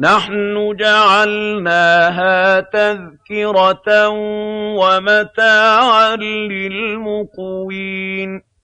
نَحْنُ جَعَلْنَاهَا تَذْكِرَةً وَمَتَاعًا لِّلْمُقْوِينَ.